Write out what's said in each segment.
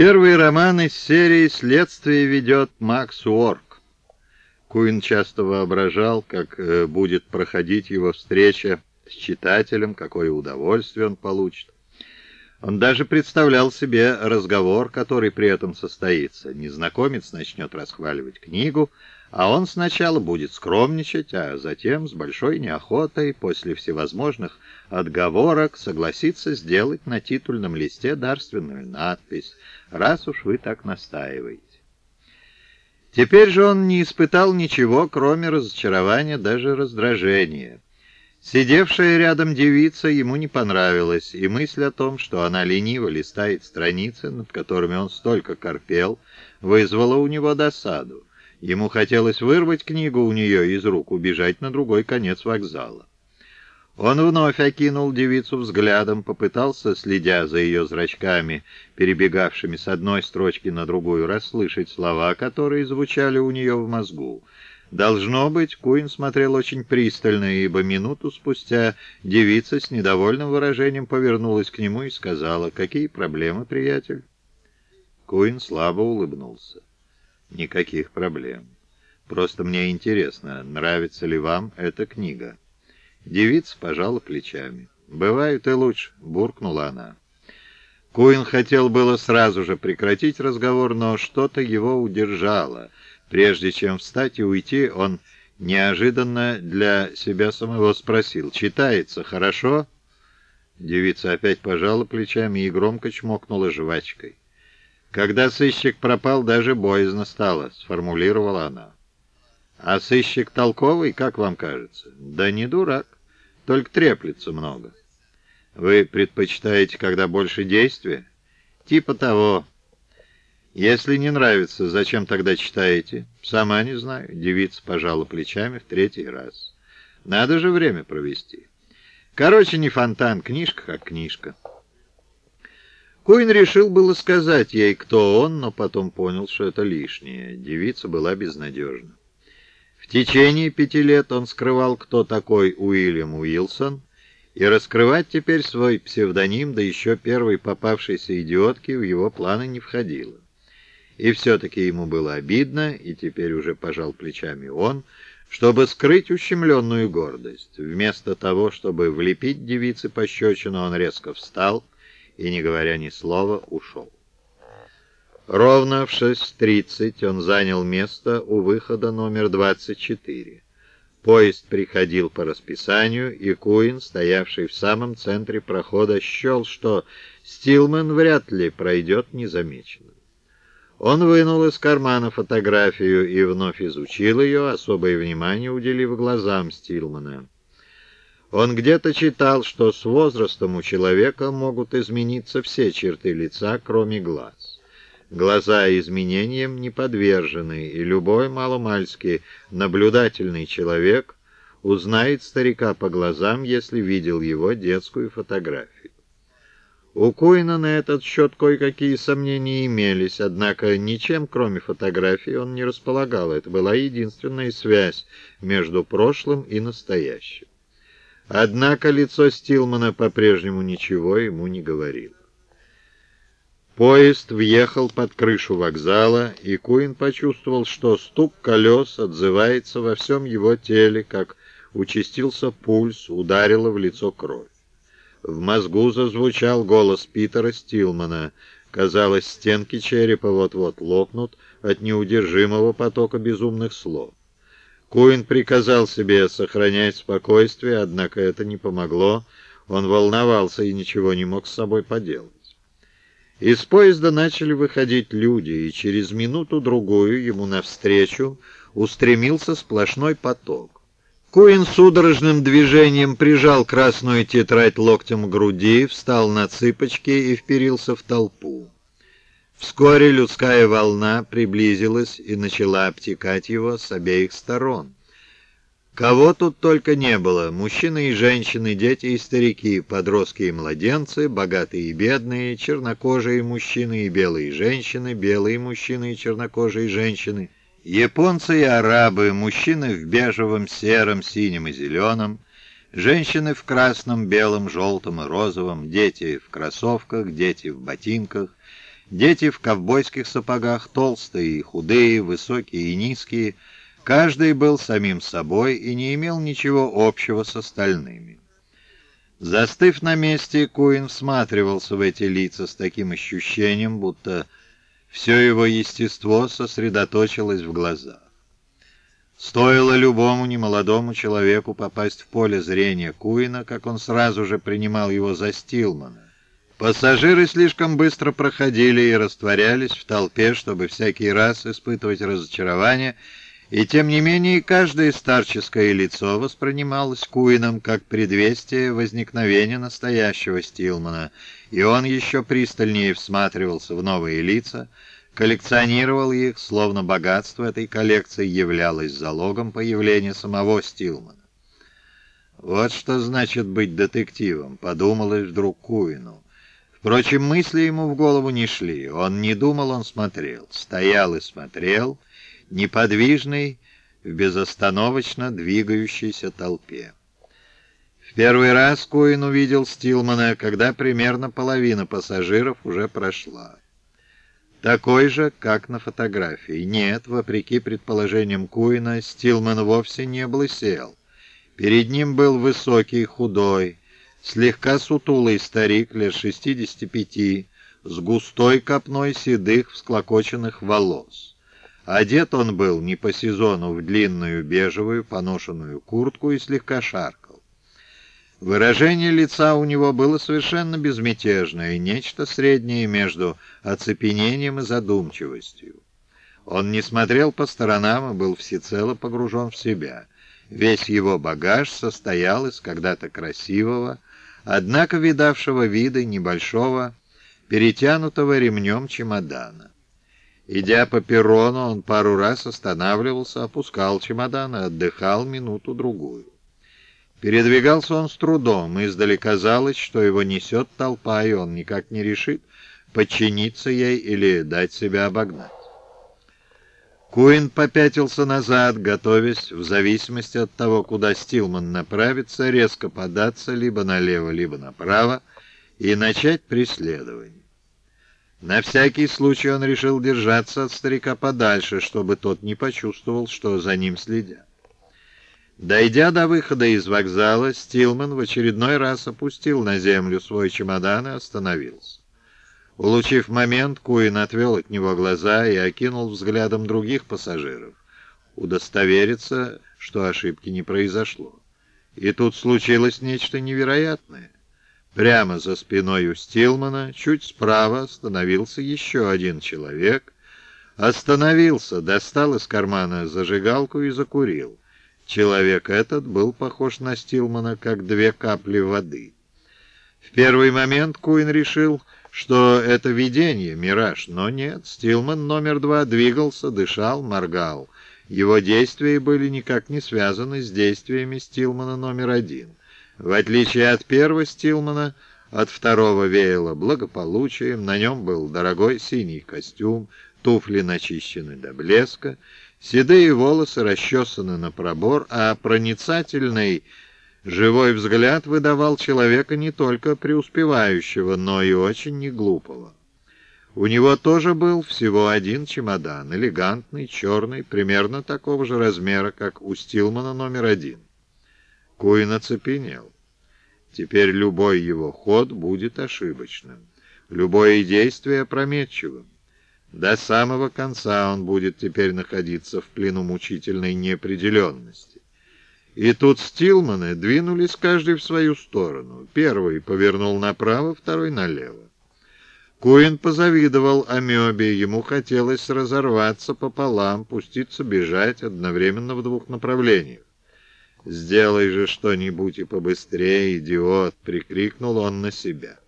Первый роман из серии «Следствие ведет Макс Уорк». Куин часто воображал, как э, будет проходить его встреча с читателем, какое удовольствие он получит. Он даже представлял себе разговор, который при этом состоится. Незнакомец начнет расхваливать книгу, а он сначала будет скромничать, а затем с большой неохотой, после всевозможных отговорок, согласится сделать на титульном листе дарственную надпись, раз уж вы так настаиваете. Теперь же он не испытал ничего, кроме разочарования, даже раздражения. Сидевшая рядом девица ему не понравилась, и мысль о том, что она лениво листает страницы, над которыми он столько корпел, вызвала у него досаду. Ему хотелось вырвать книгу у нее из рук, убежать на другой конец вокзала. Он вновь окинул девицу взглядом, попытался, следя за ее зрачками, перебегавшими с одной строчки на другую, расслышать слова, которые звучали у нее в мозгу. Должно быть, Куин смотрел очень пристально, ибо минуту спустя девица с недовольным выражением повернулась к нему и сказала, «Какие проблемы, приятель?» Куин слабо улыбнулся. «Никаких проблем. Просто мне интересно, нравится ли вам эта книга?» Девица пожала плечами. «Бывает и лучше», — буркнула она. Куин хотел было сразу же прекратить разговор, но что-то его удержало — Прежде чем встать и уйти, он неожиданно для себя самого спросил, «Читается хорошо?» Девица опять пожала плечами и громко чмокнула жвачкой. «Когда сыщик пропал, даже боязно стало», — сформулировала она. «А сыщик толковый, как вам кажется?» «Да не дурак, только треплется много». «Вы предпочитаете, когда больше действия?» «Типа того», «Если не нравится, зачем тогда читаете?» «Сама не знаю», — девица пожала плечами в третий раз. «Надо же время провести». Короче, не фонтан, книжка как книжка. Куин решил было сказать ей, кто он, но потом понял, что это лишнее. Девица была безнадежна. В течение пяти лет он скрывал, кто такой Уильям Уилсон, и раскрывать теперь свой псевдоним, да еще первой попавшейся идиотки, в его планы не входило. И все-таки ему было обидно, и теперь уже пожал плечами он, чтобы скрыть ущемленную гордость. Вместо того, чтобы влепить девице пощечину, он резко встал и, не говоря ни слова, ушел. Ровно в 6.30 он занял место у выхода номер 24. Поезд приходил по расписанию, и Куин, стоявший в самом центре прохода, счел, что Стилман вряд ли пройдет незамеченным. Он вынул из кармана фотографию и вновь изучил ее, особое внимание уделив глазам Стилмана. Он где-то читал, что с возрастом у человека могут измениться все черты лица, кроме глаз. Глаза изменениям не подвержены, и любой маломальский наблюдательный человек узнает старика по глазам, если видел его детскую фотографию. У Куина на этот счет кое-какие сомнения имелись, однако ничем, кроме фотографий, он не располагал. Это была единственная связь между прошлым и настоящим. Однако лицо Стилмана по-прежнему ничего ему не говорило. Поезд въехал под крышу вокзала, и Куин почувствовал, что стук колес отзывается во всем его теле, как участился пульс, ударила в лицо кровь. В мозгу зазвучал голос Питера Стилмана. Казалось, стенки черепа вот-вот лопнут от неудержимого потока безумных слов. Куин приказал себе сохранять спокойствие, однако это не помогло. Он волновался и ничего не мог с собой поделать. Из поезда начали выходить люди, и через минуту-другую ему навстречу устремился сплошной поток. Куин судорожным движением прижал красную тетрадь локтем к груди, встал на цыпочки и вперился в толпу. Вскоре людская волна приблизилась и начала обтекать его с обеих сторон. Кого тут только не было, мужчины и женщины, дети и старики, подростки и младенцы, богатые и бедные, чернокожие мужчины и белые женщины, белые мужчины и чернокожие женщины — Японцы и арабы, мужчины в бежевом, сером, синем и зеленом, женщины в красном, белом, желтом и розовом, дети в кроссовках, дети в ботинках, Дети в ковбойских сапогах, толстые и худые, высокие и низкие, каждый был самим собой и не имел ничего общего с остальными. Застыв на месте, Куин всматривался в эти лица с таким ощущением, будто все его естество сосредоточилось в глазах. Стоило любому немолодому человеку попасть в поле зрения Куина, как он сразу же принимал его за Стилмана. Пассажиры слишком быстро проходили и растворялись в толпе, чтобы всякий раз испытывать разочарование, и тем не менее каждое старческое лицо воспринималось Куином как предвестие возникновения настоящего Стилмана, и он еще пристальнее всматривался в новые лица, коллекционировал их, словно богатство этой коллекции являлось залогом появления самого Стилмана. «Вот что значит быть детективом», — подумалось вдруг Куину. Впрочем, мысли ему в голову не шли. Он не думал, он смотрел. Стоял и смотрел, неподвижный, в безостановочно двигающейся толпе. В первый раз Куин увидел Стилмана, когда примерно половина пассажиров уже прошла. Такой же, как на фотографии. Нет, вопреки предположениям Куина, Стилман вовсе не блысел. Перед ним был высокий, худой, слегка сутулый старик лет 65 с густой копной седых всклокоченных волос. Одет он был не по сезону в длинную бежевую поношенную куртку и слегка шаркал. Выражение лица у него было совершенно безмятежное, нечто среднее между оцепенением и задумчивостью. Он не смотрел по сторонам и был всецело погружен в себя. Весь его багаж состоял из когда-то красивого, однако видавшего виды небольшого, перетянутого ремнем чемодана. Идя по перрону, он пару раз останавливался, опускал чемодан и отдыхал минуту-другую. Передвигался он с трудом, и издали казалось, что его несет толпа, и он никак не решит, подчиниться ей или дать себя обогнать. Куин попятился назад, готовясь, в зависимости от того, куда Стилман направится, резко податься либо налево, либо направо и начать преследование. На всякий случай он решил держаться от старика подальше, чтобы тот не почувствовал, что за ним следят. Дойдя до выхода из вокзала, Стилман в очередной раз опустил на землю свой чемодан и остановился. Улучив момент, Куин отвел от него глаза и окинул взглядом других пассажиров. Удостовериться, что ошибки не произошло. И тут случилось нечто невероятное. Прямо за спиной у Стилмана, чуть справа, остановился еще один человек. Остановился, достал из кармана зажигалку и закурил. Человек этот был похож на Стилмана, как две капли воды. В первый момент Куин решил что это видение, мираж, но нет, Стилман номер два двигался, дышал, моргал. Его действия были никак не связаны с действиями Стилмана номер один. В отличие от первого Стилмана, от второго веяло благополучием, на нем был дорогой синий костюм, туфли начищены до блеска, седые волосы расчесаны на пробор, а проницательный Живой взгляд выдавал человека не только преуспевающего, но и очень неглупого. У него тоже был всего один чемодан, элегантный, черный, примерно такого же размера, как у Стилмана номер один. Куин оцепенел. Теперь любой его ход будет ошибочным, любое действие опрометчивым. До самого конца он будет теперь находиться в плену мучительной неопределенности. И тут Стилманы двинулись каждый в свою сторону. Первый повернул направо, второй налево. Куин позавидовал Амебе, ему хотелось разорваться пополам, пуститься бежать одновременно в двух направлениях. «Сделай же что-нибудь и побыстрее, идиот!» — прикрикнул он на себя.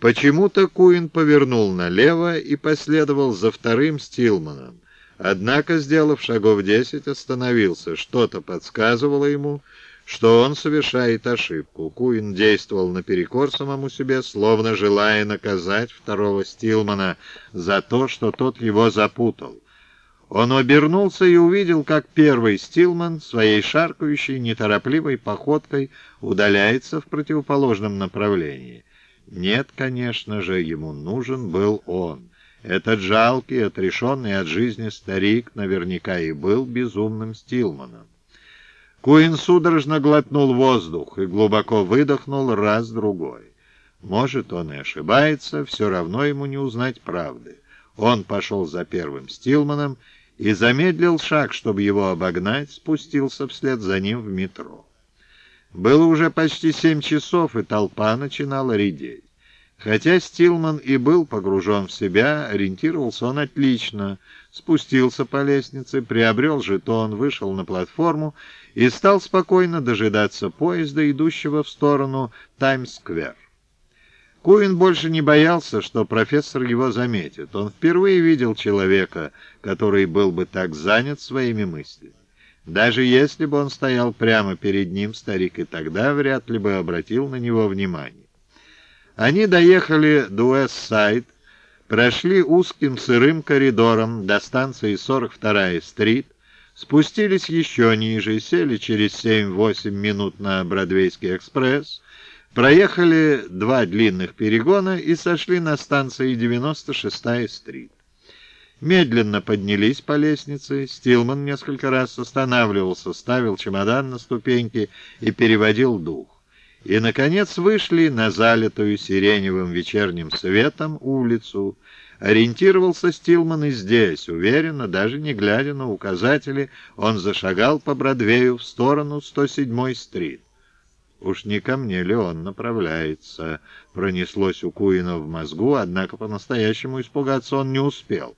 Почему-то Куин повернул налево и последовал за вторым Стилманом. Однако, сделав шагов десять, остановился. Что-то подсказывало ему, что он совершает ошибку. Куин действовал наперекор самому себе, словно желая наказать второго Стилмана за то, что тот его запутал. Он обернулся и увидел, как первый Стилман своей шаркающей, неторопливой походкой удаляется в противоположном направлении. Нет, конечно же, ему нужен был он. Этот жалкий, отрешенный от жизни старик наверняка и был безумным Стилманом. Куин судорожно глотнул воздух и глубоко выдохнул раз-другой. Может, он и ошибается, все равно ему не узнать правды. Он пошел за первым Стилманом и замедлил шаг, чтобы его обогнать, спустился вслед за ним в метро. Было уже почти семь часов, и толпа начинала редеть. Хотя Стилман и был погружен в себя, ориентировался он отлично, спустился по лестнице, приобрел жетон, вышел на платформу и стал спокойно дожидаться поезда, идущего в сторону Таймс-сквер. Куин больше не боялся, что профессор его заметит. Он впервые видел человека, который был бы так занят своими мыслями. Даже если бы он стоял прямо перед ним, старик и тогда вряд ли бы обратил на него внимание. Они доехали до Уэст-Сайд, прошли узким сырым коридором до станции 42-я стрит, спустились еще ниже, сели через 7-8 минут на Бродвейский экспресс, проехали два длинных перегона и сошли на станции 96-я стрит. Медленно поднялись по лестнице, Стилман несколько раз останавливался, ставил чемодан на ступеньки и переводил дух и, наконец, вышли на залитую сиреневым вечерним светом улицу. Ориентировался Стилман и здесь, уверенно, даже не глядя на указатели, он зашагал по Бродвею в сторону 107-й стрит. «Уж не ко мне ли он направляется?» Пронеслось у Куина в мозгу, однако по-настоящему испугаться он не успел.